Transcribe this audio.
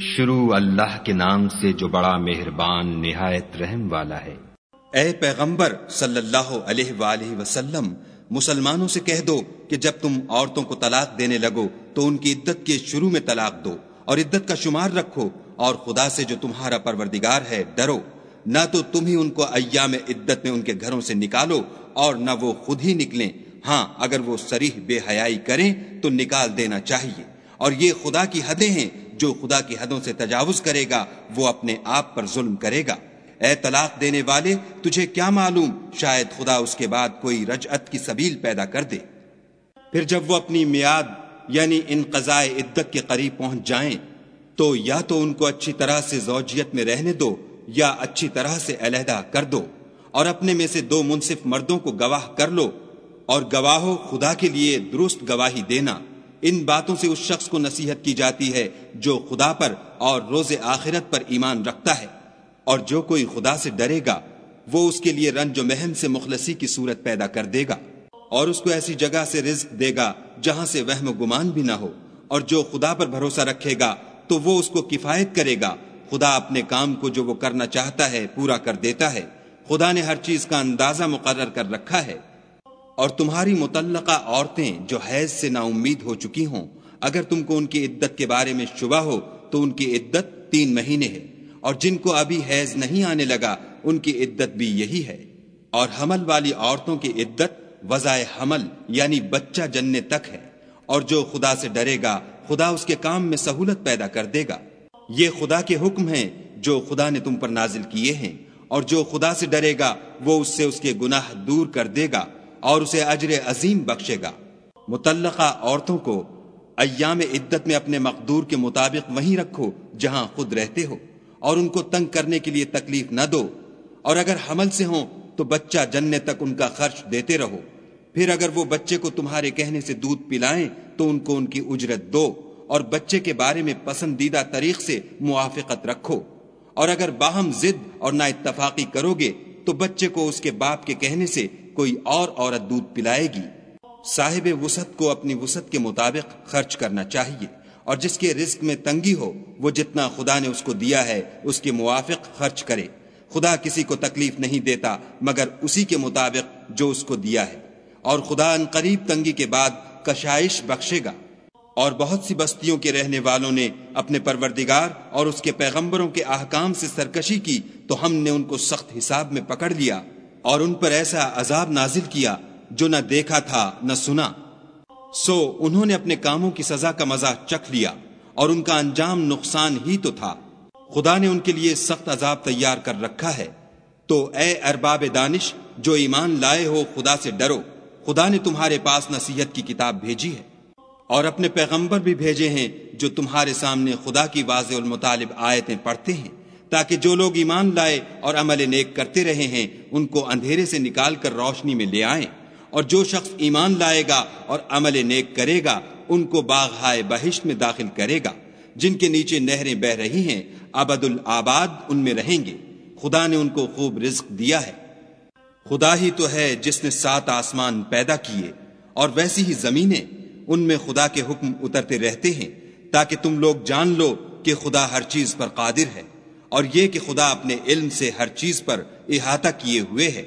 شروع اللہ کے نام سے جو بڑا مہربان نہایت رحم والا ہے۔ اے پیغمبر صلی اللہ علیہ وآلہ وسلم، مسلمانوں سے کہہ دو کہ جب تم عورتوں کو طلاق دینے لگو تو ان کی عدت کے شروع میں طلاق دو اور عدت کا شمار رکھو اور خدا سے جو تمہارا پروردگار ہے ڈرو۔ نہ تو تم ہی ان کو ایام عدت میں ان کے گھروں سے نکالو اور نہ وہ خود ہی نکلیں۔ ہاں اگر وہ سریح بے حیائی کریں تو نکال دینا چاہیے۔ اور یہ خدا کی حدیں ہیں جو خدا کی حدوں سے تجاوز کرے گا، وہ اپنے آپ پر ظلم کرے گا۔ اے طلاق دینے والے، تجھے کیا معلوم؟ شاید خدا اس کے بعد کوئی رجعت کی سبیل پیدا کر دے۔ پھر جب وہ اپنی میاد یعنی ان قضائے عدت کے قریب پہنچ جائیں، تو یا تو ان کو اچھی طرح سے زوجیت میں رہنے دو، یا اچھی طرح سے علیحدہ کر دو، اور اپنے میں سے دو منصف مردوں کو گواہ کر لو، اور گواہو خدا کے لیے درست گواہی دینا۔ ان باتوں سے اس شخص کو نصیحت کی جاتی ہے جو خدا پر اور روز آخرت پر ایمان رکھتا ہے۔ اور جو کوئی خدا سے ڈرے گا، وہ اس کے لیے رنج و مہم سے مخلصی کی صورت پیدا کر دے گا۔ اور اس کو ایسی جگہ سے رزق دے گا جہاں سے وہم و گمان بھی نہ ہو۔ اور جو خدا پر بھروسہ رکھے گا، تو وہ اس کو کفایت کرے گا۔ خدا اپنے کام کو جو وہ کرنا چاہتا ہے، پورا کر دیتا ہے۔ خدا نے ہر چیز کا اندازہ مقرر کر رکھا ہے۔ اور تمہاری متعلقہ عورتیں جو حیض سے نا امید ہو چکی ہوں، اگر تم کو ان کی عدت کے بارے میں شبہ ہو، تو ان کی عدت تین مہینے ہے۔ اور جن کو ابھی حیض نہیں آنے لگا، ان کی عدت بھی یہی ہے۔ اور حمل والی عورتوں کی عدت وضائے حمل یعنی بچہ جننے تک ہے۔ اور جو خدا سے ڈرے گا، خدا اس کے کام میں سہولت پیدا کر دے گا۔ یہ خدا کے حکم ہیں جو خدا نے تم پر نازل کیے ہیں۔ اور جو خدا سے ڈرے گا، وہ اس سے اس کے گناہ دور کر دے گا۔ اور اسے اجر عظیم بخشے گا۔ متعلقہ عورتوں کو ایام عدت میں اپنے مقدور کے مطابق وہیں رکھو جہاں خود رہتے ہو اور ان کو تنگ کرنے کے لیے تکلیف نہ دو۔ اور اگر حمل سے ہوں تو بچہ جننے تک ان کا خرچ دیتے رہو۔ پھر اگر وہ بچے کو تمہارے کہنے سے دودھ پلائیں تو ان کو ان کی اجرت دو اور بچے کے بارے میں پسندیدہ طریق سے موافقت رکھو۔ اور اگر باہم ضد اور نہ اتفاقی کرو گے تو بچے کو اس کے باپ کے کہنے سے کوئی اور عورت دودھ پلائے گی۔ صاحب وسط کو اپنی وسط کے مطابق خرچ کرنا چاہیے اور جس کے رزق میں تنگی ہو، وہ جتنا خدا نے اس کو دیا ہے، اس کے موافق خرچ کرے۔ خدا کسی کو تکلیف نہیں دیتا، مگر اسی کے مطابق جو اس کو دیا ہے۔ اور خدا ان قریب تنگی کے بعد کشائش بخشے گا۔ اور بہت سی بستیوں کے رہنے والوں نے اپنے پروردگار اور اس کے پیغمبروں کے احکام سے سرکشی کی، تو ہم نے ان کو سخت حساب میں پکڑ لیا۔ اور ان پر ایسا عذاب نازل کیا جو نہ دیکھا تھا نہ سنا۔ سو انہوں نے اپنے کاموں کی سزا کا مزہ چکھ لیا اور ان کا انجام نقصان ہی تو تھا۔ خدا نے ان کے لیے سخت عذاب تیار کر رکھا ہے۔ تو اے ارباب دانش، جو ایمان لائے ہو، خدا سے ڈرو۔ خدا نے تمہارے پاس نصیحت کی کتاب بھیجی ہے۔ اور اپنے پیغمبر بھی بھیجے ہیں جو تمہارے سامنے خدا کی واضح المطالب آیتیں پڑھتے ہیں۔ تاکہ جو لوگ ایمان لائے اور عمل نیک کرتے رہے ہیں، ان کو اندھیرے سے نکال کر روشنی میں لے آئیں۔ اور جو شخص ایمان لائے گا اور عمل نیک کرے گا، ان کو باغ ہائے بہشت میں داخل کرے گا۔ جن کے نیچے نہریں بہ رہی ہیں، ابد الآباد ان میں رہیں گے۔ خدا نے ان کو خوب رزق دیا ہے۔ خدا ہی تو ہے جس نے سات آسمان پیدا کیے، اور ویسی ہی زمینیں ان میں خدا کے حکم اترتے رہتے ہیں، تاکہ تم لوگ جان لو کہ خدا ہر چیز پر قادر ہے۔ اور یہ کہ خدا اپنے علم سے ہر چیز پر احاطہ کیے ہوئے ہے۔